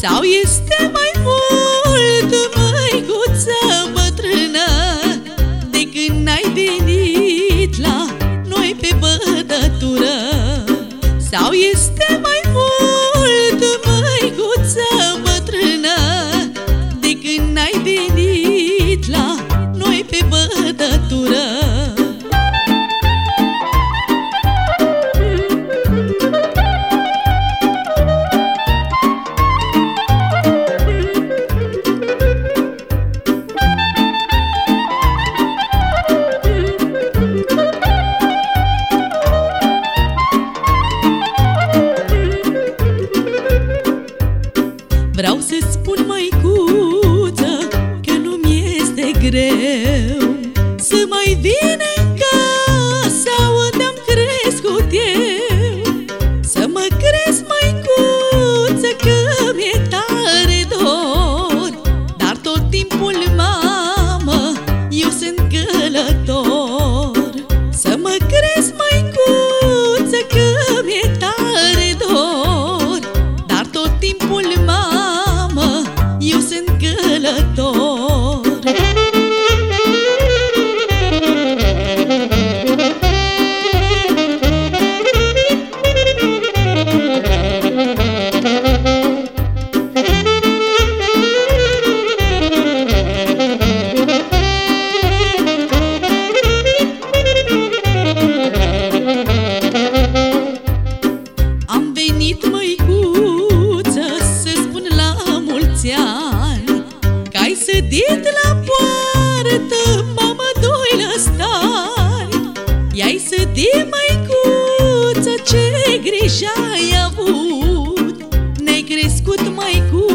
Sau este mai mult, măicuță bătrână De când n-ai venit la noi pe bădătură? Sau este mai Vreau să spun mai măicuță, că nu-mi este greu Să mai vin în casa unde am crescut eu. Să mă cresc, măicuță, că mi-e tare dor Dar tot timpul, mamă, eu sunt călător. Măicuță, ce griji ai avut? Ne-ai crescut, măicuță